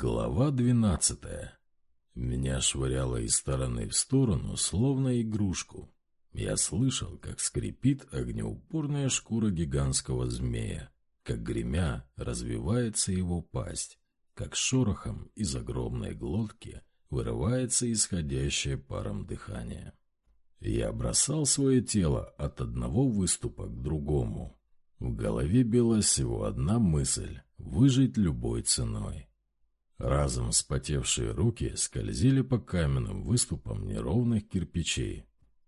Глава двенадцатая. Меня швыряло из стороны в сторону, словно игрушку. Я слышал, как скрипит огнеупорная шкура гигантского змея, как гремя развивается его пасть, как шорохом из огромной глотки вырывается исходящее паром дыхание. Я бросал свое тело от одного выступа к другому. В голове билась всего одна мысль — выжить любой ценой. Разом вспотевшие руки скользили по каменным выступам неровных кирпичей.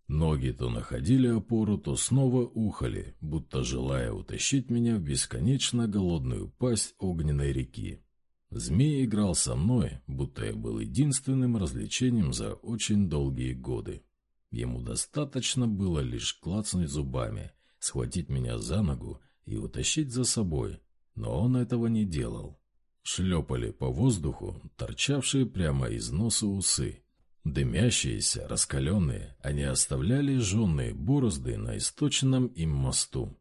Ноги то находили опору, то снова ухали, будто желая утащить меня в бесконечно голодную пасть огненной реки. Змей играл со мной, будто я был единственным развлечением за очень долгие годы. Ему достаточно было лишь клацнуть зубами, схватить меня за ногу и утащить за собой, но он этого не делал. Шлепали по воздуху торчавшие прямо из носа усы. Дымящиеся, раскаленные, они оставляли жженные борозды на источенном им мосту.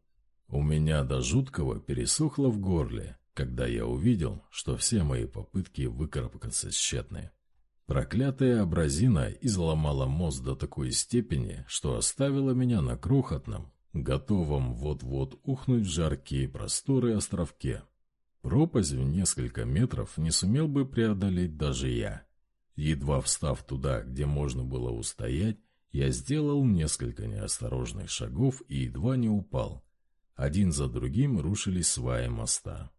У меня до жуткого пересохло в горле, когда я увидел, что все мои попытки выкарабкаться тщетны. Проклятая абразина изломала мост до такой степени, что оставила меня на крохотном, готовом вот-вот ухнуть в жаркие просторы островке. Пропасть в несколько метров не сумел бы преодолеть даже я. Едва встав туда, где можно было устоять, я сделал несколько неосторожных шагов и едва не упал. Один за другим рушились сваи моста.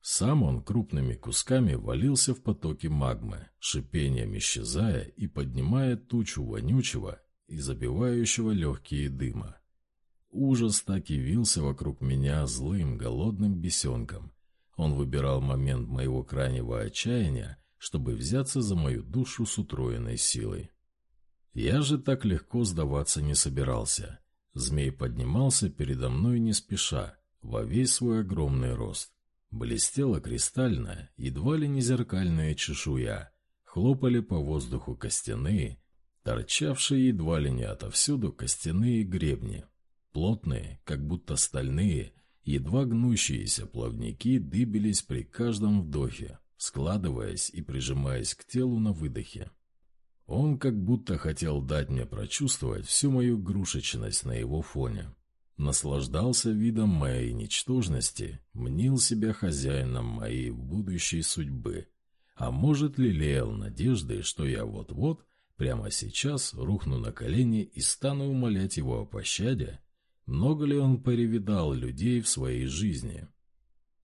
Сам он крупными кусками валился в потоке магмы, шипением исчезая и поднимая тучу вонючего и забивающего легкие дыма. Ужас так и вился вокруг меня злым, голодным бесенком, он выбирал момент моего крайнего отчаяния, чтобы взяться за мою душу с утроенной силой. Я же так легко сдаваться не собирался. Змей поднимался передо мной не спеша, во весь свой огромный рост. Блестела кристальная, едва ли не зеркальная чешуя, хлопали по воздуху костяные, торчавшие едва ли не отовсюду костяные гребни, плотные, как будто стальные, Едва гнущиеся плавники дыбились при каждом вдохе, складываясь и прижимаясь к телу на выдохе. Он как будто хотел дать мне прочувствовать всю мою грушечность на его фоне. Наслаждался видом моей ничтожности, мнил себя хозяином моей будущей судьбы. А может, лелеял надежды, что я вот-вот, прямо сейчас, рухну на колени и стану умолять его о пощаде, много ли он перевидал людей в своей жизни?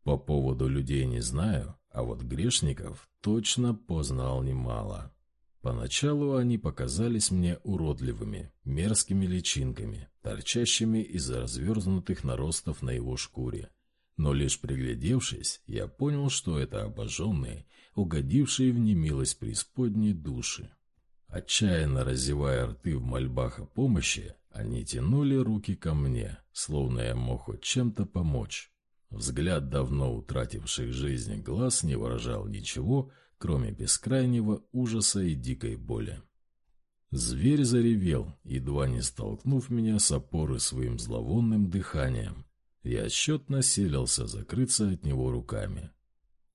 По поводу людей не знаю, а вот грешников точно познал немало. Поначалу они показались мне уродливыми, мерзкими личинками, торчащими из разверзнутых наростов на его шкуре. Но лишь приглядевшись, я понял, что это обожженные, угодившие в немилость преисподней души. Отчаянно разевая рты в мольбах о помощи, они тянули руки ко мне, словно я мог хоть чем-то помочь. Взгляд давно утративших жизни глаз не выражал ничего, кроме бескрайнего ужаса и дикой боли. Зверь заревел, едва не столкнув меня с опоры своим зловонным дыханием. Я отсчетно селился закрыться от него руками.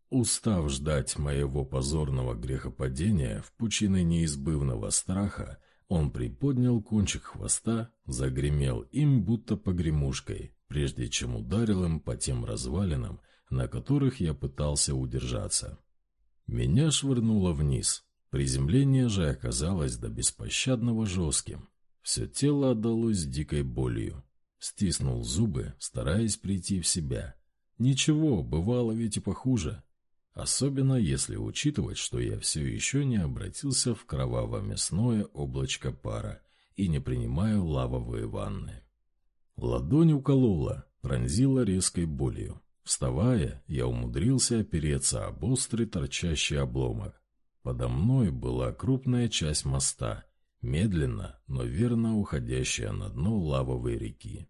Устав ждать моего позорного грехопадения в пучины неизбывного страха, он приподнял кончик хвоста, загремел им будто погремушкой, прежде чем ударил им по тем развалинам, на которых я пытался удержаться. Меня швырнуло вниз. Приземление же оказалось до беспощадного жестким. Все тело отдалось дикой болью. Стиснул зубы, стараясь прийти в себя. Ничего, бывало ведь и похуже. Особенно если учитывать, что я все еще не обратился в кроваво-мясное облачко пара и не принимаю лавовые ванны. Ладонь уколола, пронзила резкой болью. Вставая, я умудрился опереться об острый торчащий обломок. Подо мной была крупная часть моста, медленно, но верно уходящая на дно лавовой реки.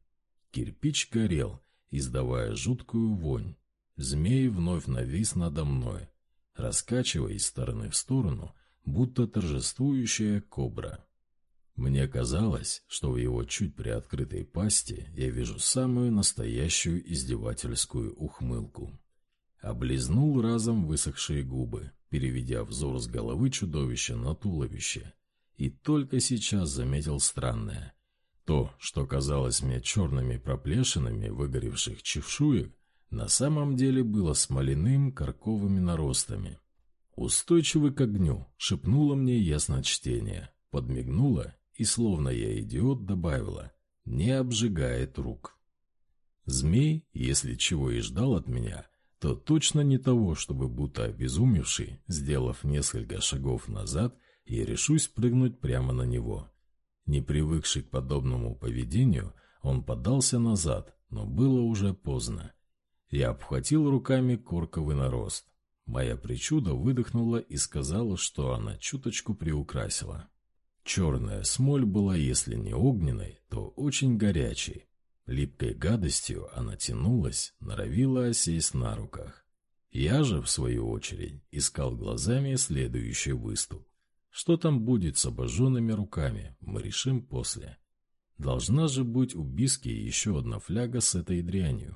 Кирпич горел, издавая жуткую вонь. Змей вновь навис надо мной, раскачиваясь из стороны в сторону, будто торжествующая кобра. Мне казалось, что в его чуть приоткрытой пасти я вижу самую настоящую издевательскую ухмылку. облизнул разом высохшие губы, переведя взор с головы чудовища на туловище. И только сейчас заметил странное. То, что казалось мне черными проплешинами выгоревших чешуек, на самом деле было смоляным карковыми наростами. «Устойчивый к огню», — шепнуло мне ясночтение, подмигнула и, словно я идиот, добавила «не обжигает рук». Змей, если чего и ждал от меня, то точно не того, чтобы будто обезумевший, сделав несколько шагов назад, я решусь прыгнуть прямо на него. Не привыкший к подобному поведению, он подался назад, но было уже поздно. Я обхватил руками корковый нарост. Моя причуда выдохнула и сказала, что она чуточку приукрасила. Черная смоль была, если не огненной, то очень горячей. Липкой гадостью она тянулась, норовила осесть на руках. Я же, в свою очередь, искал глазами следующий выступ. Что там будет с обожженными руками, мы решим после. Должна же быть у Биски еще одна фляга с этой дрянью.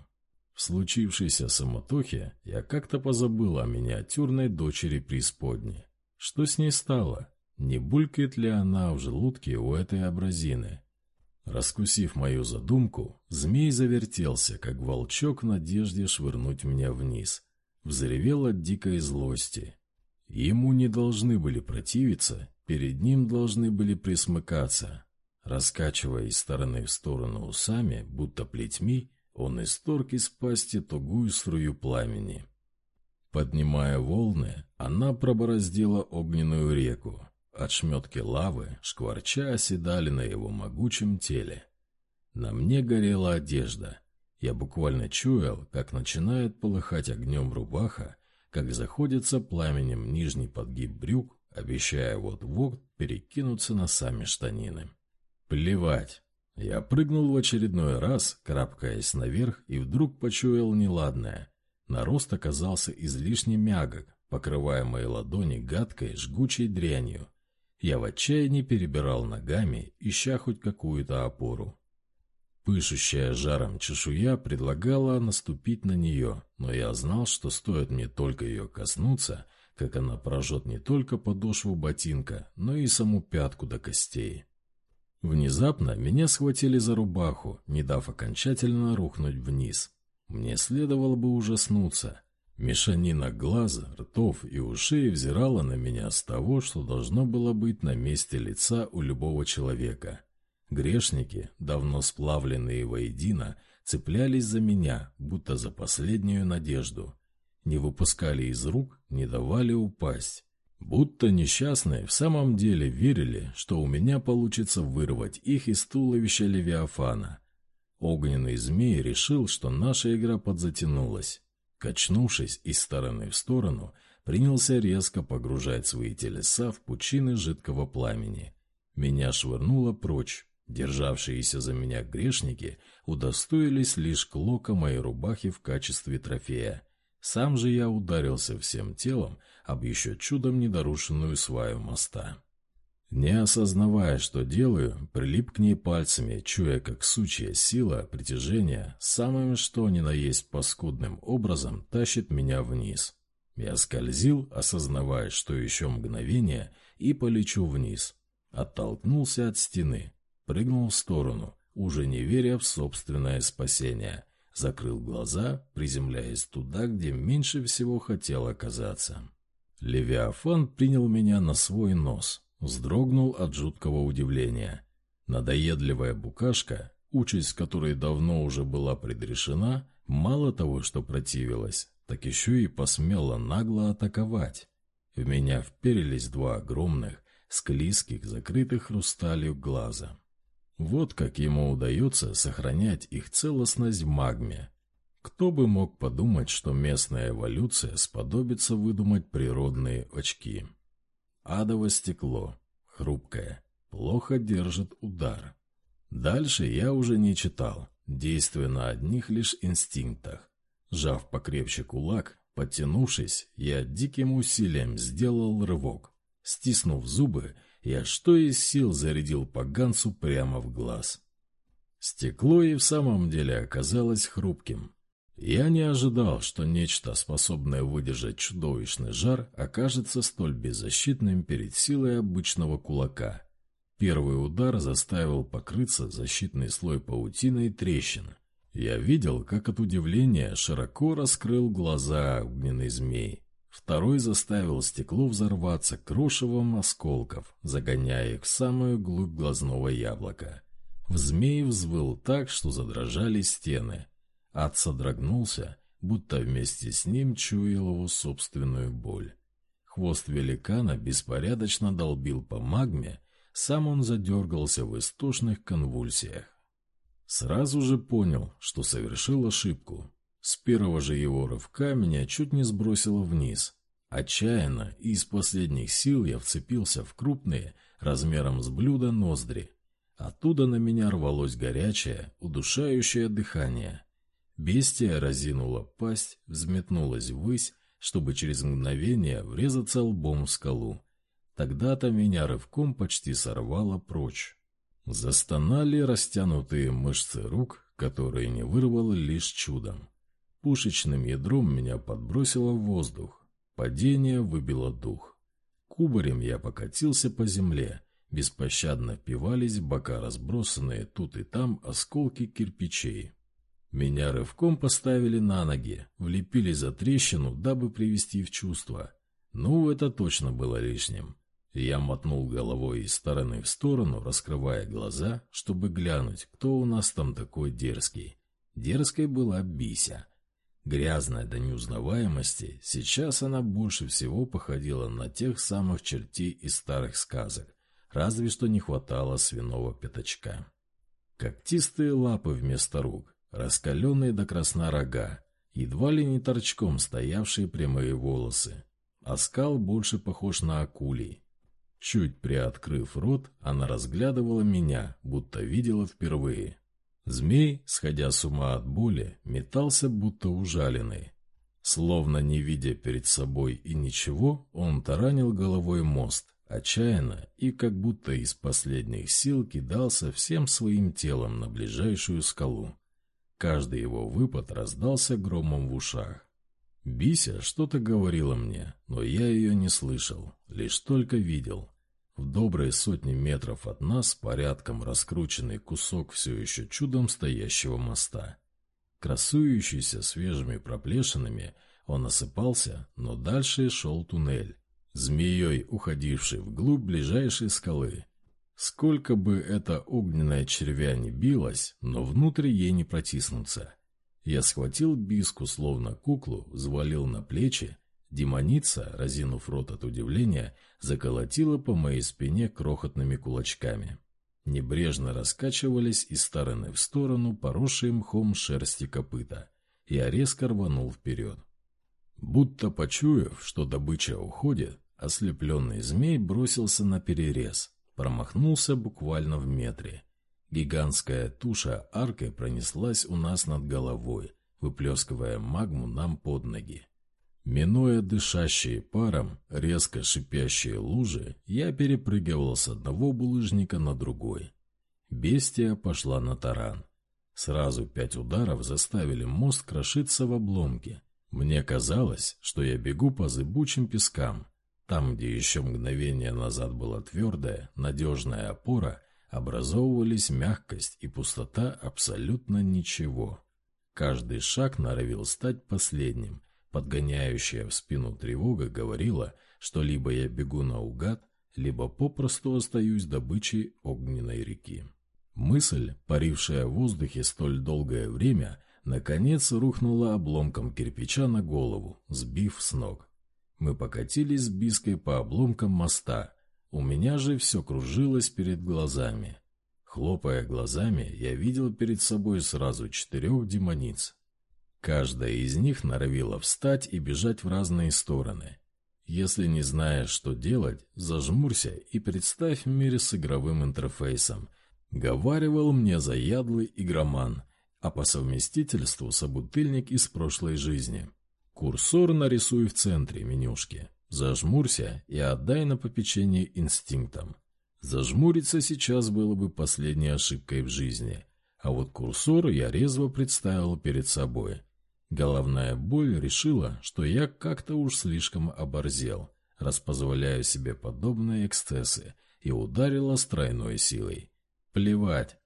В случившейся самотохе я как-то позабыл о миниатюрной дочери преисподней. Что с ней стало? Не булькает ли она в желудке у этой абразины? Раскусив мою задумку, змей завертелся, как волчок в надежде швырнуть меня вниз. Взревел от дикой злости. Ему не должны были противиться, перед ним должны были присмыкаться. Раскачивая из стороны в сторону усами, будто плетьми, он исторг из пасти тугую струю пламени. Поднимая волны, она пробороздила огненную реку. Отшметки лавы, шкварча, оседали на его могучем теле. На мне горела одежда. Я буквально чуял, как начинает полыхать огнем рубаха, как заходится пламенем нижний подгиб брюк, обещая вот-вот перекинуться на сами штанины. Плевать. Я прыгнул в очередной раз, карабкаясь наверх, и вдруг почуял неладное. Нарост оказался излишне мягок, покрывая мои ладони гадкой, жгучей дрянью. Я в отчаянии перебирал ногами, ища хоть какую-то опору. Пышущая жаром чешуя предлагала наступить на нее, но я знал, что стоит мне только ее коснуться, как она прожжет не только подошву ботинка, но и саму пятку до костей. Внезапно меня схватили за рубаху, не дав окончательно рухнуть вниз. Мне следовало бы ужаснуться. Мешанина глаз, ртов и ушей взирала на меня с того, что должно было быть на месте лица у любого человека. Грешники, давно сплавленные воедино, цеплялись за меня, будто за последнюю надежду. Не выпускали из рук, не давали упасть. Будто несчастные в самом деле верили, что у меня получится вырвать их из туловища Левиафана. Огненный змей решил, что наша игра подзатянулась. Качнувшись из стороны в сторону, принялся резко погружать свои телеса в пучины жидкого пламени. Меня швырнуло прочь, Державшиеся за меня грешники удостоились лишь клока моей рубахи в качестве трофея. Сам же я ударился всем телом об еще чудом недорушенную сваю моста. Не осознавая, что делаю, прилип к ней пальцами, чуя, как сучья сила притяжения самым что ни на есть паскудным образом тащит меня вниз. Я скользил, осознавая, что еще мгновение, и полечу вниз. Оттолкнулся от стены, прыгнул в сторону, уже не веря в собственное спасение. Закрыл глаза, приземляясь туда, где меньше всего хотел оказаться. Левиафан принял меня на свой нос, вздрогнул от жуткого удивления. Надоедливая букашка, участь которой давно уже была предрешена, мало того, что противилась, так еще и посмела нагло атаковать. В меня вперились два огромных, склизких, закрытых хрусталью глаза. Вот как ему удается сохранять их целостность в магме. Кто бы мог подумать, что местная эволюция сподобится выдумать природные очки. Адово стекло, хрупкое, плохо держит удар. Дальше я уже не читал, действуя на одних лишь инстинктах. Жав покрепче кулак, подтянувшись, я диким усилием сделал рывок. Стиснув зубы, я что из сил зарядил поганцу прямо в глаз. Стекло и в самом деле оказалось хрупким. Я не ожидал, что нечто, способное выдержать чудовищный жар, окажется столь беззащитным перед силой обычного кулака. Первый удар заставил покрыться защитный слой паутины и трещин. Я видел, как от удивления широко раскрыл глаза огненный змей. Второй заставил стекло взорваться крошевом осколков, загоняя их в самую глубь глазного яблока. В змей взвыл так, что задрожали стены. Ад содрогнулся, будто вместе с ним чуял его собственную боль. Хвост великана беспорядочно долбил по магме, сам он задергался в истошных конвульсиях. Сразу же понял, что совершил ошибку. С первого же его рывка меня чуть не сбросило вниз. Отчаянно и из последних сил я вцепился в крупные, размером с блюдо, ноздри. Оттуда на меня рвалось горячее, удушающее дыхание. Бестия разинула пасть, взметнулась ввысь, чтобы через мгновение врезаться лбом в скалу. Тогда-то меня рывком почти сорвало прочь. Застонали растянутые мышцы рук, которые не вырвало лишь чудом. Пушечным ядром меня подбросило в воздух. Падение выбило дух. Кубарем я покатился по земле. Беспощадно впивались в бока разбросанные тут и там осколки кирпичей. Меня рывком поставили на ноги, влепили за трещину, дабы привести в чувство. Ну, это точно было лишним. Я мотнул головой из стороны в сторону, раскрывая глаза, чтобы глянуть, кто у нас там такой дерзкий. Дерзкой была Бися. Грязная до неузнаваемости, сейчас она больше всего походила на тех самых чертей из старых сказок, разве что не хватало свиного пятачка. Когтистые лапы вместо рук, раскаленные до красна рога, едва ли не торчком стоявшие прямые волосы. Оскал больше похож на акулий, Чуть приоткрыв рот, она разглядывала меня, будто видела впервые. Змей, сходя с ума от боли, метался, будто ужаленный. Словно не видя перед собой и ничего, он таранил головой мост, отчаянно и как будто из последних сил кидался всем своим телом на ближайшую скалу. Каждый его выпад раздался громом в ушах. Бися что-то говорила мне, но я ее не слышал, лишь только видел. В добрые сотни метров от нас порядком раскрученный кусок все еще чудом стоящего моста. Красующийся свежими проплешинами, он осыпался, но дальше шел туннель, змеей уходивший вглубь ближайшей скалы. Сколько бы эта огненная червя не билась, но внутрь ей не протиснуться. Я схватил биску, словно куклу, взвалил на плечи. Демоница, разинув рот от удивления, заколотила по моей спине крохотными кулачками. Небрежно раскачивались из стороны в сторону поросшие мхом шерсти копыта. Я резко рванул вперед. Будто почуяв, что добыча уходит, ослепленный змей бросился на перерез, промахнулся буквально в метре. Гигантская туша аркой пронеслась у нас над головой, выплескивая магму нам под ноги. Минуя дышащие паром, резко шипящие лужи, я перепрыгивал с одного булыжника на другой. Бестия пошла на таран. Сразу пять ударов заставили мост крошиться в обломки. Мне казалось, что я бегу по зыбучим пескам. Там, где еще мгновение назад была твердая, надежная опора, образовывались мягкость и пустота абсолютно ничего. Каждый шаг норовил стать последним, Подгоняющая в спину тревога говорила, что либо я бегу наугад, либо попросту остаюсь добычей огненной реки. Мысль, парившая в воздухе столь долгое время, наконец рухнула обломком кирпича на голову, сбив с ног. Мы покатились с Биской по обломкам моста. У меня же все кружилось перед глазами. Хлопая глазами, я видел перед собой сразу четырех демониц. Каждая из них норовила встать и бежать в разные стороны. Если не знаешь, что делать, зажмурься и представь мир с игровым интерфейсом. Говаривал мне заядлый игроман, а по совместительству собутыльник из прошлой жизни. Курсор нарисуй в центре менюшки. Зажмурься и отдай на попечение инстинктам. Зажмуриться сейчас было бы последней ошибкой в жизни, а вот курсор я резво представил перед собой – Головная боль решила, что я как-то уж слишком оборзел, раз позволяю себе подобные эксцессы, и ударила с тройной силой. Плевать.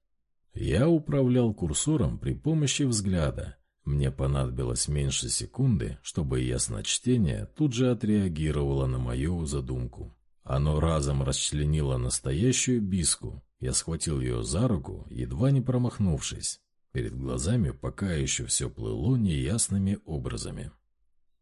Я управлял курсором при помощи взгляда. Мне понадобилось меньше секунды, чтобы ясночтение тут же отреагировало на мою задумку. Оно разом расчленило настоящую биску. Я схватил ее за руку, едва не промахнувшись. Перед глазами пока еще все плыло неясными образами.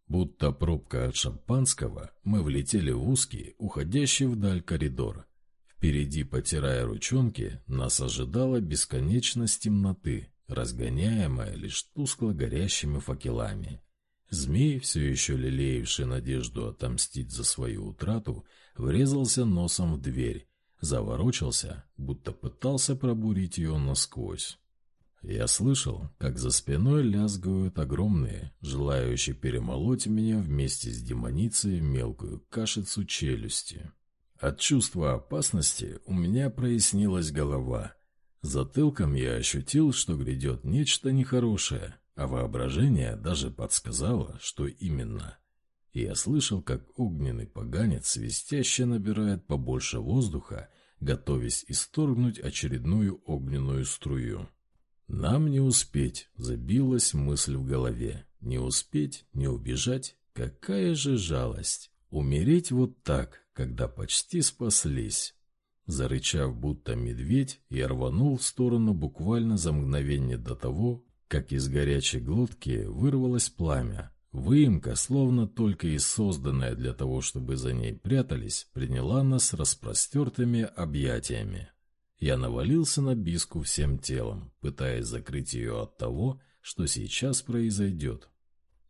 Будто пробка от шампанского, мы влетели в узкий, уходящий вдаль коридор. Впереди, потирая ручонки, нас ожидала бесконечность темноты, разгоняемая лишь тускло горящими факелами. Змей, все еще лелеявший надежду отомстить за свою утрату, врезался носом в дверь, заворочился, будто пытался пробурить ее насквозь. Я слышал, как за спиной лязгают огромные, желающие перемолоть меня вместе с демоницей мелкую кашицу челюсти. От чувства опасности у меня прояснилась голова. Затылком я ощутил, что грядет нечто нехорошее, а воображение даже подсказало, что именно. Я слышал, как огненный поганец свистяще набирает побольше воздуха, готовясь исторгнуть очередную огненную струю. «Нам не успеть», — забилась мысль в голове. «Не успеть, не убежать. Какая же жалость! Умереть вот так, когда почти спаслись». Зарычав, будто медведь, я рванул в сторону буквально за мгновение до того, как из горячей глотки вырвалось пламя. Выемка, словно только и созданная для того, чтобы за ней прятались, приняла нас распростертыми объятиями. Я навалился на биску всем телом, пытаясь закрыть ее от того, что сейчас произойдет.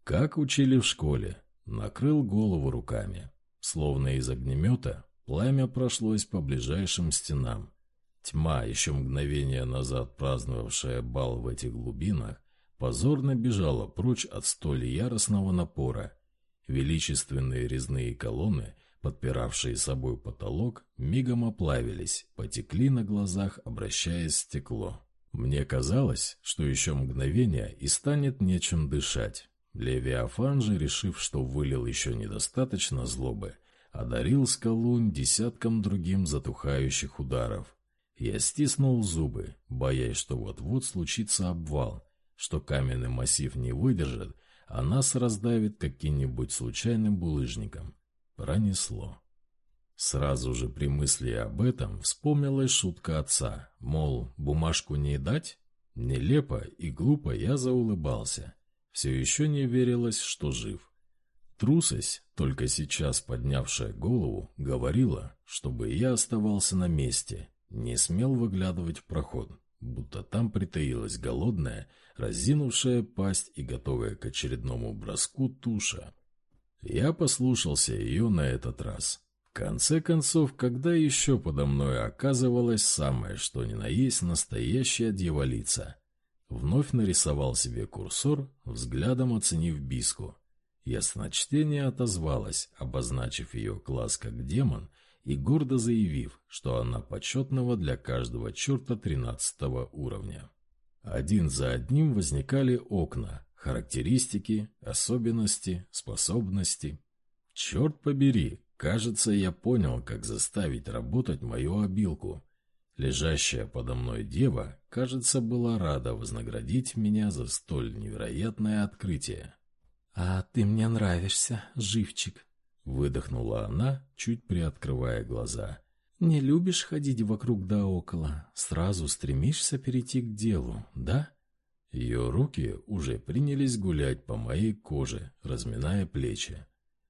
Как учили в школе, накрыл голову руками. Словно из огнемета, пламя прошлось по ближайшим стенам. Тьма, еще мгновение назад праздновавшая бал в этих глубинах, позорно бежала прочь от столь яростного напора. Величественные резные колонны подпиравшие собой потолок, мигом оплавились, потекли на глазах, обращаясь в стекло. Мне казалось, что еще мгновение и станет нечем дышать. Левиафан же, решив, что вылил еще недостаточно злобы, одарил скалу десятком другим затухающих ударов. Я стиснул зубы, боясь, что вот-вот случится обвал, что каменный массив не выдержит, а нас раздавит каким-нибудь случайным булыжником. Пронесло. Сразу же при мысли об этом вспомнилась шутка отца, мол, бумажку не дать? Нелепо и глупо я заулыбался. Все еще не верилось, что жив. Трусость, только сейчас поднявшая голову, говорила, чтобы я оставался на месте, не смел выглядывать в проход, будто там притаилась голодная, разинувшая пасть и готовая к очередному броску туша. Я послушался ее на этот раз. В конце концов, когда еще подо мной оказывалась самое, что ни на есть настоящая дьяволица? Вновь нарисовал себе курсор, взглядом оценив биску. Ясночтение отозвалось, обозначив ее класс как демон и гордо заявив, что она почетного для каждого черта тринадцатого уровня. Один за одним возникали окна, Характеристики, особенности, способности. Черт побери, кажется, я понял, как заставить работать мою обилку. Лежащая подо мной дева, кажется, была рада вознаградить меня за столь невероятное открытие. «А ты мне нравишься, живчик», — выдохнула она, чуть приоткрывая глаза. «Не любишь ходить вокруг да около, сразу стремишься перейти к делу, да?» Ее руки уже принялись гулять по моей коже, разминая плечи.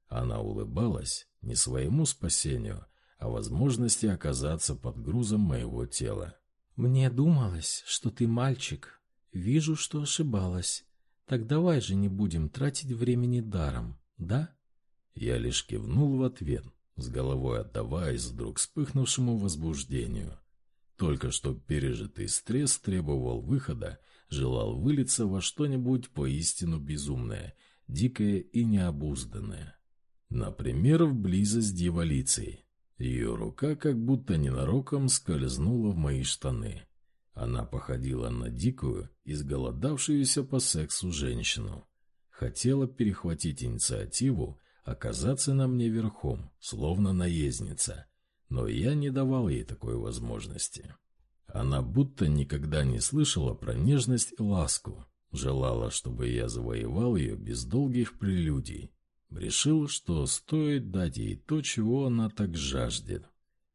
Она улыбалась не своему спасению, а возможности оказаться под грузом моего тела. «Мне думалось, что ты мальчик. Вижу, что ошибалась. Так давай же не будем тратить времени даром, да?» Я лишь кивнул в ответ, с головой отдаваясь вдруг вспыхнувшему возбуждению. Только что пережитый стресс требовал выхода, желал вылиться во что-нибудь поистину безумное, дикое и необузданное. Например, в близость дьяволицы. Ее рука как будто ненароком скользнула в мои штаны. Она походила на дикую, изголодавшуюся по сексу женщину. хотела перехватить инициативу, оказаться на мне верхом, словно наездница, но я не давал ей такой возможности. Она будто никогда не слышала про нежность и ласку, желала, чтобы я завоевал ее без долгих прелюдий. Решил, что стоит дать ей то, чего она так жаждет.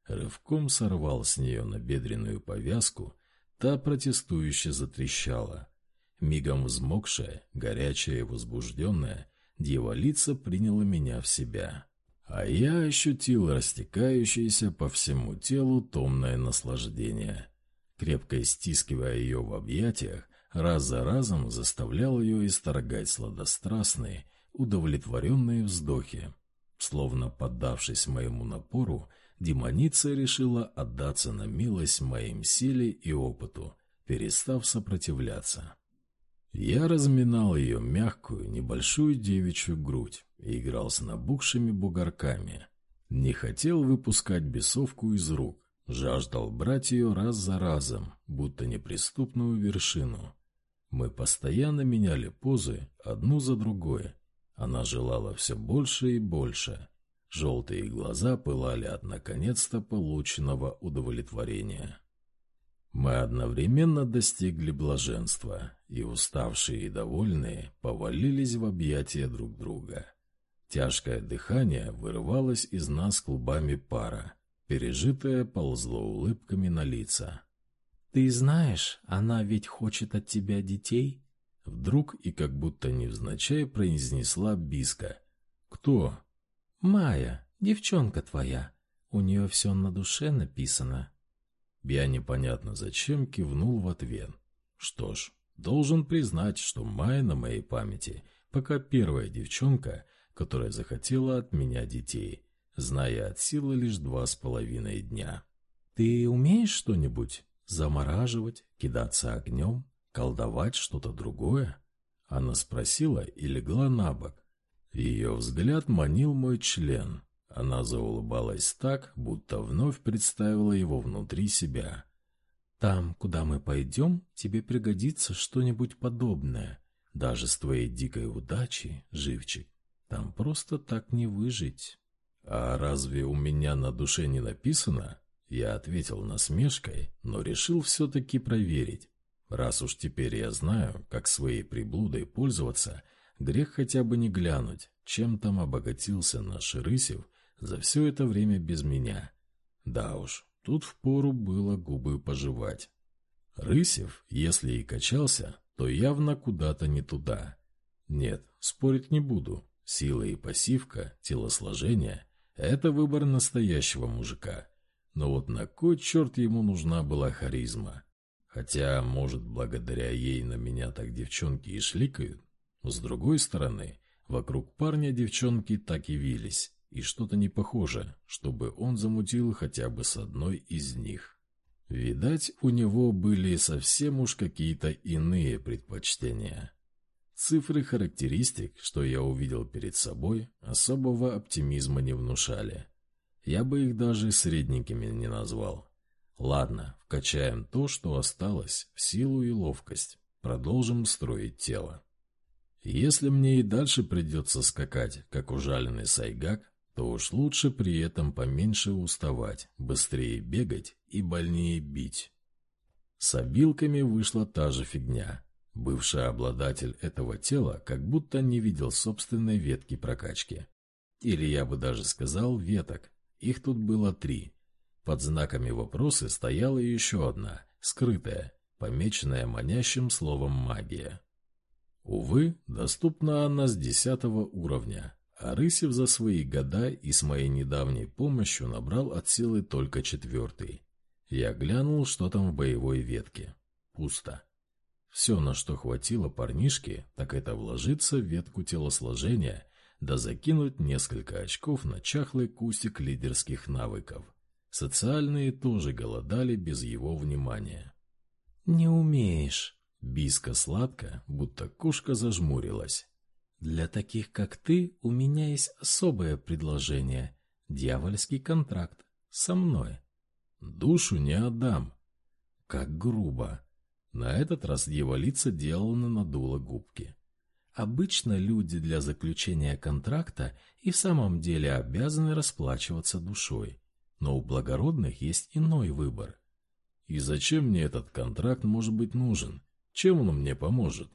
Рывком сорвал с нее набедренную повязку, та протестующе затрещала. Мигом взмокшая, горячая и возбужденная, дьяволица приняла меня в себя. А я ощутил растекающееся по всему телу томное наслаждение. Крепко стискивая ее в объятиях, раз за разом заставлял ее исторгать сладострастные, удовлетворенные вздохи. Словно поддавшись моему напору, демоница решила отдаться на милость моим силе и опыту, перестав сопротивляться. Я разминал ее мягкую, небольшую девичью грудь и играл с набухшими бугорками. Не хотел выпускать бесовку из рук, жаждал брать ее раз за разом, будто неприступную вершину. Мы постоянно меняли позы, одну за другой. Она желала все больше и больше. Желтые глаза пылали от наконец-то полученного удовлетворения. Мы одновременно достигли блаженства, и уставшие и довольные повалились в объятия друг друга. Тяжкое дыхание вырывалось из нас клубами пара, пережитое ползло улыбками на лица. «Ты знаешь, она ведь хочет от тебя детей?» Вдруг и как будто невзначай произнесла Биска. «Кто?» «Майя, девчонка твоя. У нее все на душе написано». Я непонятно зачем кивнул в ответ. Что ж, должен признать, что Майя на моей памяти пока первая девчонка, которая захотела от меня детей, зная от силы лишь два с половиной дня. «Ты умеешь что-нибудь? Замораживать, кидаться огнем, колдовать что-то другое?» Она спросила и легла на бок. Ее взгляд манил мой член, она заулыбалась так, будто вновь представила его внутри себя. «Там, куда мы пойдем, тебе пригодится что-нибудь подобное. Даже с твоей дикой удачей, живчик, там просто так не выжить». «А разве у меня на душе не написано?» Я ответил насмешкой, но решил все-таки проверить. Раз уж теперь я знаю, как своей приблудой пользоваться, грех хотя бы не глянуть, чем там обогатился наш Рысев за все это время без меня. Да уж, тут впору было губы пожевать. Рысев, если и качался, то явно куда-то не туда. Нет, спорить не буду. Сила и пассивка, телосложение — это выбор настоящего мужика. Но вот на кой черт ему нужна была харизма? Хотя, может, благодаря ей на меня так девчонки и шликают. С другой стороны, вокруг парня девчонки так и вились и что-то не похоже, чтобы он замутил хотя бы с одной из них. Видать, у него были совсем уж какие-то иные предпочтения. Цифры характеристик, что я увидел перед собой, особого оптимизма не внушали. Я бы их даже средненькими не назвал. Ладно, вкачаем то, что осталось, в силу и ловкость. Продолжим строить тело. Если мне и дальше придется скакать, как ужаленный сайгак, то уж лучше при этом поменьше уставать, быстрее бегать и больнее бить. С обилками вышла та же фигня. Бывший обладатель этого тела как будто не видел собственной ветки прокачки. Или я бы даже сказал веток. Их тут было три. Под знаками вопроса стояла еще одна, скрытая, помеченная манящим словом «магия». Увы, доступна она с десятого уровня, а Рысев за свои года и с моей недавней помощью набрал от силы только четвертый. Я глянул, что там в боевой ветке. Пусто. Все, на что хватило парнишке, так это вложиться в ветку телосложения, да закинуть несколько очков на чахлый кустик лидерских навыков. Социальные тоже голодали без его внимания. «Не умеешь». Биска сладко, будто кошка зажмурилась. Для таких, как ты, у меня есть особое предложение. Дьявольский контракт. Со мной. Душу не отдам. Как грубо. На этот раз дьяволица деланно надула губки. Обычно люди для заключения контракта и в самом деле обязаны расплачиваться душой. Но у благородных есть иной выбор. И зачем мне этот контракт может быть нужен? Чем он мне поможет?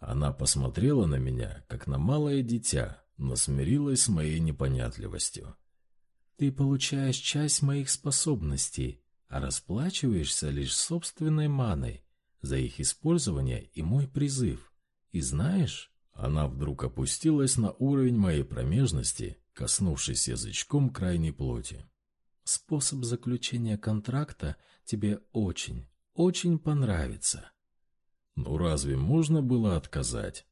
Она посмотрела на меня, как на малое дитя, но смирилась с моей непонятливостью. Ты получаешь часть моих способностей, а расплачиваешься лишь собственной маной за их использование и мой призыв. И знаешь, она вдруг опустилась на уровень моей промежности, коснувшись язычком крайней плоти. Способ заключения контракта тебе очень, очень понравится. Ну разве можно было отказать?